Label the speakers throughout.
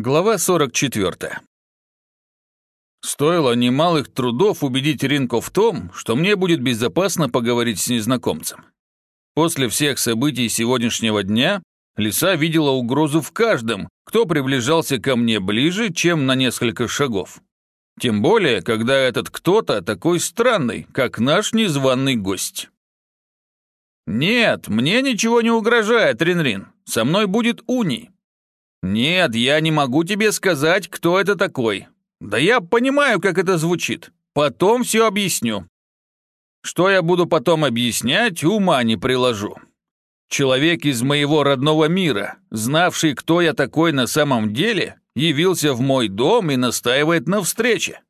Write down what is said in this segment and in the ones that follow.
Speaker 1: Глава 44. Стоило немалых трудов убедить Ринко в том, что мне будет безопасно поговорить с незнакомцем. После всех событий сегодняшнего дня Лиса видела угрозу в каждом, кто приближался ко мне ближе, чем на несколько шагов. Тем более, когда этот кто-то такой странный, как наш незваный гость. «Нет, мне ничего не угрожает, Ринрин. Со мной будет Уни. «Нет, я не могу тебе сказать, кто это такой. Да я понимаю, как это звучит. Потом все объясню». Что я буду потом объяснять, ума не приложу. Человек из моего родного мира, знавший, кто я такой на самом деле, явился в мой дом и настаивает на встрече.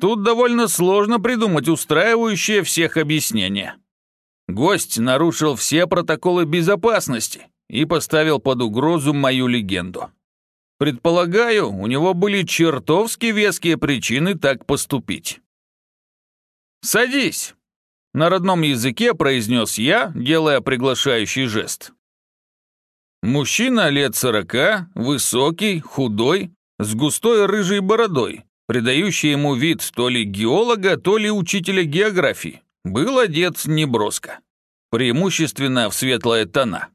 Speaker 1: Тут довольно сложно придумать устраивающее всех объяснение. Гость нарушил все протоколы безопасности, и поставил под угрозу мою легенду. Предполагаю, у него были чертовски веские причины так поступить. «Садись!» — на родном языке произнес я, делая приглашающий жест. Мужчина лет сорока, высокий, худой, с густой рыжей бородой, придающий ему вид то ли геолога, то ли учителя географии, был одет неброско, преимущественно в светлые тона.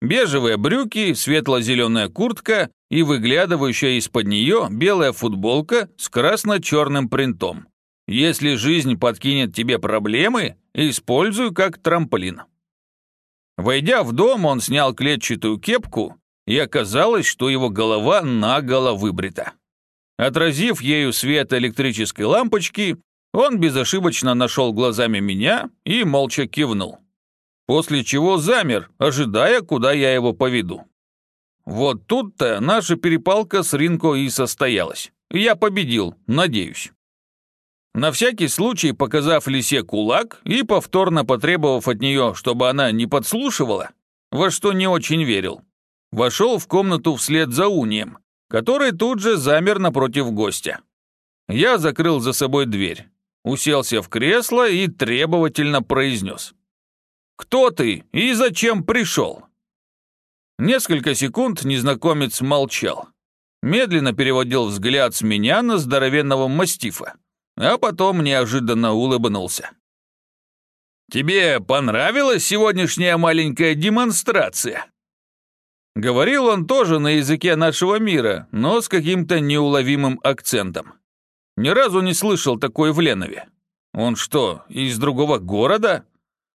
Speaker 1: Бежевые брюки, светло-зеленая куртка и выглядывающая из-под нее белая футболка с красно-черным принтом. Если жизнь подкинет тебе проблемы, используй как трамплин. Войдя в дом, он снял клетчатую кепку, и оказалось, что его голова наголо выбрита. Отразив ею свет электрической лампочки, он безошибочно нашел глазами меня и молча кивнул после чего замер, ожидая, куда я его поведу. Вот тут-то наша перепалка с Ринко и состоялась. Я победил, надеюсь. На всякий случай, показав лисе кулак и повторно потребовав от нее, чтобы она не подслушивала, во что не очень верил, вошел в комнату вслед за Унием, который тут же замер напротив гостя. Я закрыл за собой дверь, уселся в кресло и требовательно произнес. Кто ты и зачем пришел?» Несколько секунд незнакомец молчал. Медленно переводил взгляд с меня на здоровенного мастифа, а потом неожиданно улыбнулся. «Тебе понравилась сегодняшняя маленькая демонстрация?» Говорил он тоже на языке нашего мира, но с каким-то неуловимым акцентом. Ни разу не слышал такой в Ленове. Он что, из другого города?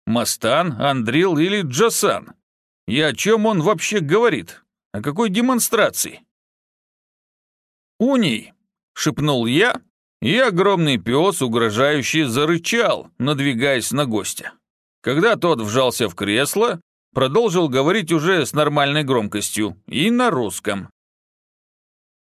Speaker 1: Мастан, Андрил или Джасан? И о чем он вообще говорит? О какой демонстрации? «Уний!» — шепнул я, и огромный пес угрожающе зарычал, надвигаясь на гостя. Когда тот вжался в кресло, продолжил говорить уже с нормальной громкостью и на русском.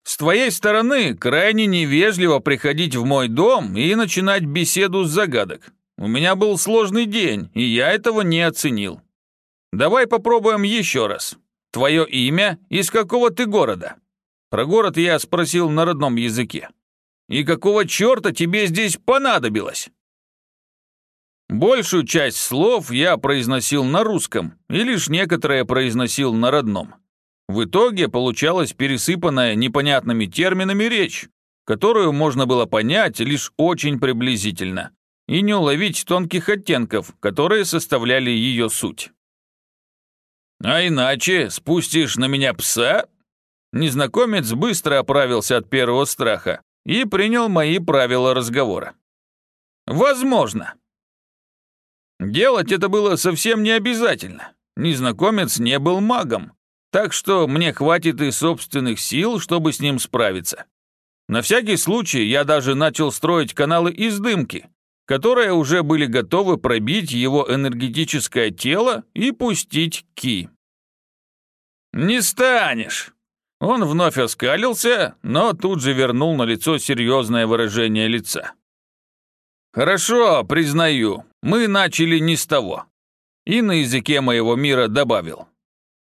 Speaker 1: «С твоей стороны крайне невежливо приходить в мой дом и начинать беседу с загадок. У меня был сложный день, и я этого не оценил. Давай попробуем еще раз. Твое имя, из какого ты города? Про город я спросил на родном языке. И какого черта тебе здесь понадобилось? Большую часть слов я произносил на русском, и лишь некоторые произносил на родном. В итоге получалась пересыпанная непонятными терминами речь, которую можно было понять лишь очень приблизительно и не уловить тонких оттенков, которые составляли ее суть. «А иначе спустишь на меня пса?» Незнакомец быстро оправился от первого страха и принял мои правила разговора. «Возможно». Делать это было совсем не обязательно. Незнакомец не был магом, так что мне хватит и собственных сил, чтобы с ним справиться. На всякий случай я даже начал строить каналы из дымки, которые уже были готовы пробить его энергетическое тело и пустить ки. «Не станешь!» Он вновь оскалился, но тут же вернул на лицо серьезное выражение лица. «Хорошо, признаю, мы начали не с того». И на языке моего мира добавил.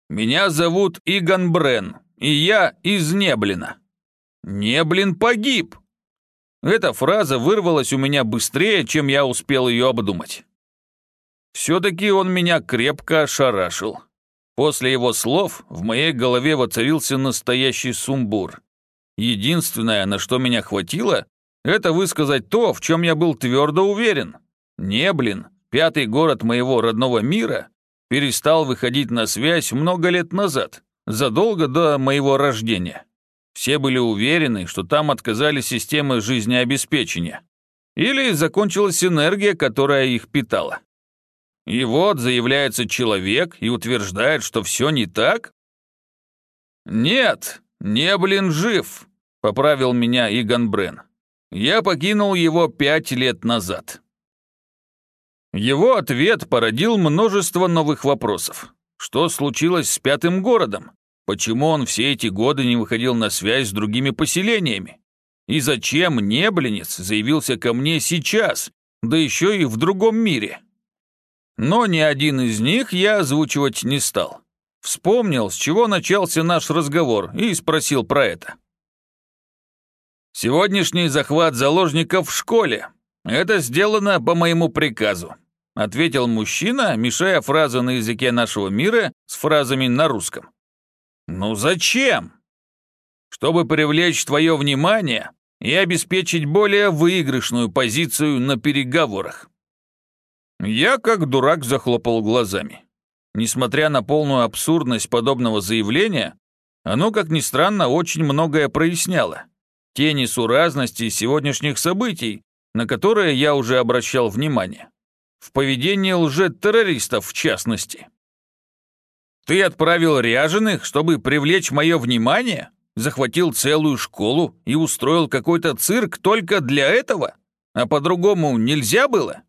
Speaker 1: «Меня зовут Иган Брен, и я из Неблина». «Неблин погиб!» Эта фраза вырвалась у меня быстрее, чем я успел ее обдумать. Все-таки он меня крепко ошарашил. После его слов в моей голове воцарился настоящий сумбур. Единственное, на что меня хватило, это высказать то, в чем я был твердо уверен. Не, блин, пятый город моего родного мира перестал выходить на связь много лет назад, задолго до моего рождения. Все были уверены, что там отказали системы жизнеобеспечения. Или закончилась энергия, которая их питала. И вот заявляется человек и утверждает, что все не так? «Нет, не блин жив», — поправил меня Иган Брен. «Я покинул его пять лет назад». Его ответ породил множество новых вопросов. Что случилось с пятым городом? Почему он все эти годы не выходил на связь с другими поселениями? И зачем Неблинец заявился ко мне сейчас, да еще и в другом мире? Но ни один из них я озвучивать не стал. Вспомнил, с чего начался наш разговор, и спросил про это. «Сегодняшний захват заложников в школе. Это сделано по моему приказу», ответил мужчина, мешая фразы на языке нашего мира с фразами на русском. «Ну зачем?» «Чтобы привлечь твое внимание и обеспечить более выигрышную позицию на переговорах». Я, как дурак, захлопал глазами. Несмотря на полную абсурдность подобного заявления, оно, как ни странно, очень многое проясняло. Те несуразности сегодняшних событий, на которые я уже обращал внимание. В поведении лжетеррористов, в частности. «Ты отправил ряженых, чтобы привлечь мое внимание?» захватил целую школу и устроил какой-то цирк только для этого? А по-другому нельзя было?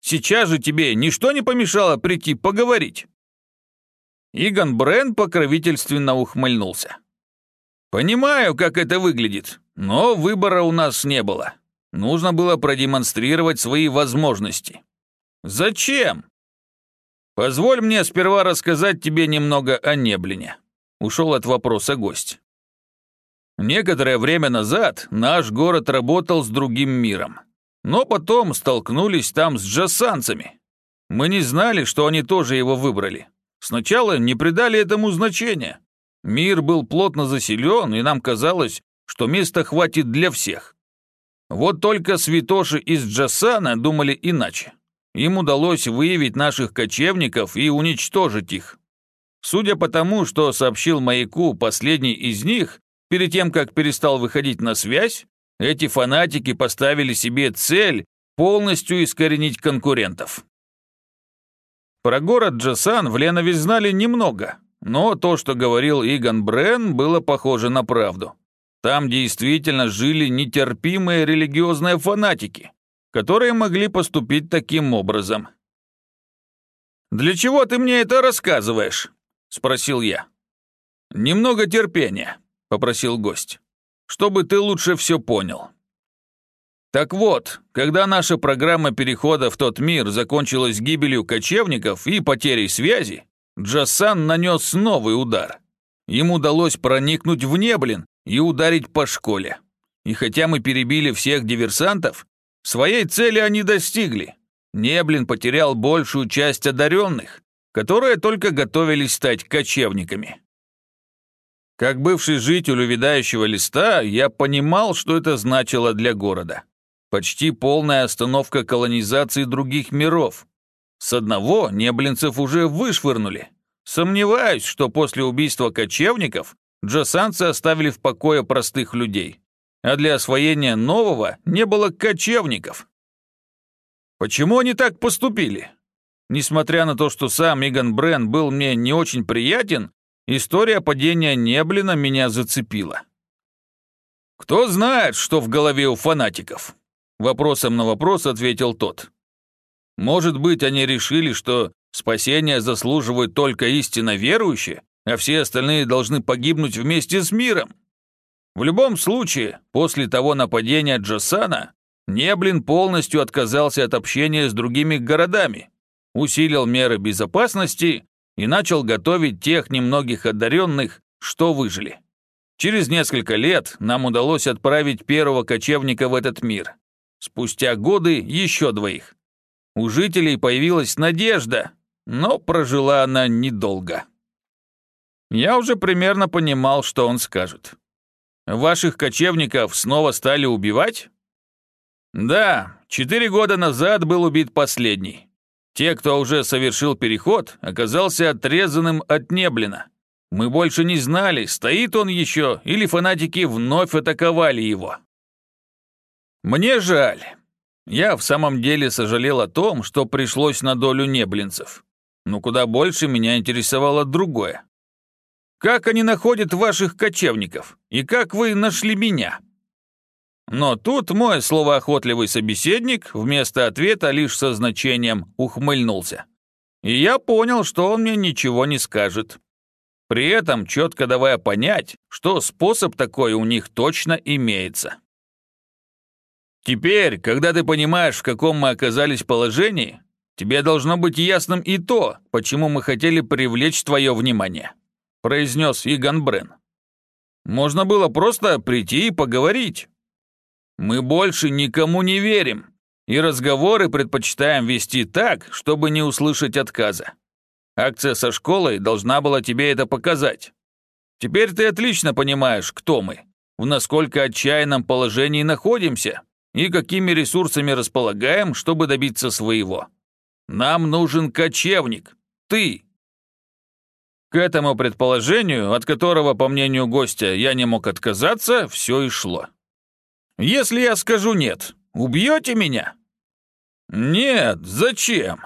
Speaker 1: Сейчас же тебе ничто не помешало прийти поговорить?» Иган Брен покровительственно ухмыльнулся. «Понимаю, как это выглядит, но выбора у нас не было. Нужно было продемонстрировать свои возможности. Зачем? Позволь мне сперва рассказать тебе немного о Неблине». Ушел от вопроса гость. Некоторое время назад наш город работал с другим миром. Но потом столкнулись там с джассанцами. Мы не знали, что они тоже его выбрали. Сначала не придали этому значения. Мир был плотно заселен, и нам казалось, что места хватит для всех. Вот только святоши из Джасана думали иначе. Им удалось выявить наших кочевников и уничтожить их. Судя по тому, что сообщил маяку последний из них, Перед тем, как перестал выходить на связь, эти фанатики поставили себе цель полностью искоренить конкурентов. Про город Джасан в Ленове знали немного, но то, что говорил Иган Брен, было похоже на правду. Там действительно жили нетерпимые религиозные фанатики, которые могли поступить таким образом. «Для чего ты мне это рассказываешь?» – спросил я. «Немного терпения попросил гость. «Чтобы ты лучше все понял». Так вот, когда наша программа перехода в тот мир закончилась гибелью кочевников и потерей связи, Джасан нанес новый удар. Им удалось проникнуть в Неблин и ударить по школе. И хотя мы перебили всех диверсантов, своей цели они достигли. Неблин потерял большую часть одаренных, которые только готовились стать кочевниками. Как бывший житель увядающего листа, я понимал, что это значило для города. Почти полная остановка колонизации других миров. С одного неблинцев уже вышвырнули. Сомневаюсь, что после убийства кочевников джасанцы оставили в покое простых людей. А для освоения нового не было кочевников. Почему они так поступили? Несмотря на то, что сам Иган Брен был мне не очень приятен, История падения Неблина меня зацепила. «Кто знает, что в голове у фанатиков?» Вопросом на вопрос ответил тот. «Может быть, они решили, что спасение заслуживают только истинно верующие, а все остальные должны погибнуть вместе с миром? В любом случае, после того нападения Джасана, Неблин полностью отказался от общения с другими городами, усилил меры безопасности и начал готовить тех немногих одаренных, что выжили. Через несколько лет нам удалось отправить первого кочевника в этот мир. Спустя годы еще двоих. У жителей появилась надежда, но прожила она недолго. Я уже примерно понимал, что он скажет. Ваших кочевников снова стали убивать? Да, четыре года назад был убит последний. Те, кто уже совершил переход, оказался отрезанным от Неблина. Мы больше не знали, стоит он еще, или фанатики вновь атаковали его. Мне жаль. Я в самом деле сожалел о том, что пришлось на долю неблинцев. Но куда больше меня интересовало другое. Как они находят ваших кочевников? И как вы нашли меня?» Но тут мой словоохотливый собеседник вместо ответа лишь со значением ухмыльнулся. И я понял, что он мне ничего не скажет. При этом четко давая понять, что способ такой у них точно имеется. Теперь, когда ты понимаешь, в каком мы оказались положении, тебе должно быть ясным и то, почему мы хотели привлечь твое внимание произнес Иган Брен. «Можно было просто прийти и поговорить. Мы больше никому не верим, и разговоры предпочитаем вести так, чтобы не услышать отказа. Акция со школой должна была тебе это показать. Теперь ты отлично понимаешь, кто мы, в насколько отчаянном положении находимся и какими ресурсами располагаем, чтобы добиться своего. Нам нужен кочевник, ты, к этому предположению, от которого, по мнению гостя, я не мог отказаться, все и шло. «Если я скажу нет, убьете меня?» «Нет, зачем?»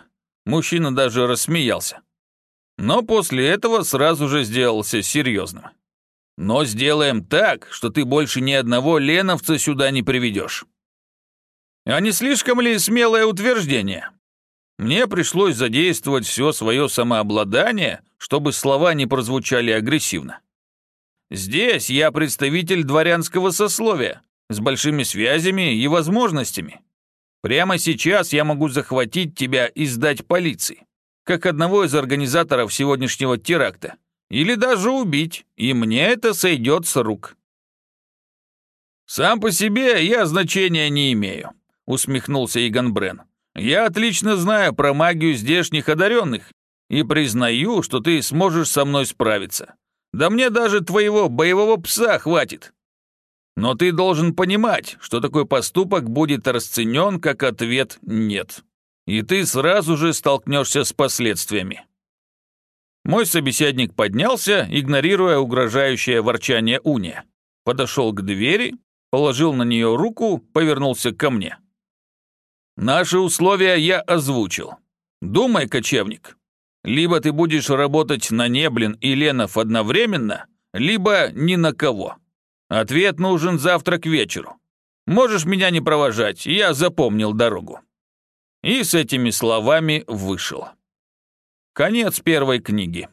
Speaker 1: Мужчина даже рассмеялся. Но после этого сразу же сделался серьезным. «Но сделаем так, что ты больше ни одного леновца сюда не приведешь». «А не слишком ли смелое утверждение?» Мне пришлось задействовать все свое самообладание, чтобы слова не прозвучали агрессивно. Здесь я представитель дворянского сословия, с большими связями и возможностями. Прямо сейчас я могу захватить тебя и сдать полиции, как одного из организаторов сегодняшнего теракта, или даже убить, и мне это сойдет с рук. «Сам по себе я значения не имею», — усмехнулся Иган Брен. Я отлично знаю про магию здешних одаренных и признаю, что ты сможешь со мной справиться. Да мне даже твоего боевого пса хватит. Но ты должен понимать, что такой поступок будет расценен как ответ «нет». И ты сразу же столкнешься с последствиями. Мой собеседник поднялся, игнорируя угрожающее ворчание Уния. Подошел к двери, положил на нее руку, повернулся ко мне. Наши условия я озвучил. Думай, кочевник. Либо ты будешь работать на Неблин и Ленов одновременно, либо ни на кого. Ответ нужен завтра к вечеру. Можешь меня не провожать, я запомнил дорогу. И с этими словами вышел. Конец первой книги.